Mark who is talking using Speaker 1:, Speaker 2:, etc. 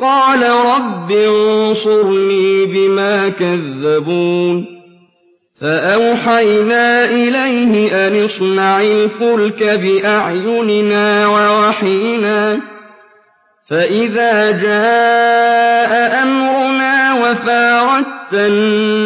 Speaker 1: قَالَ رَبِّ انصُرْنِي بِمَا كَذَّبُونِ فَأَوْحَيْنَا إِلَيْهِ أَنِ اصْنَعِ الْفُلْكَ بِأَعْيُنِنَا وَوَحْيِنَا فَإِذَا جَاءَ أَمْرُنَا وَفَارَتِ النُّورُ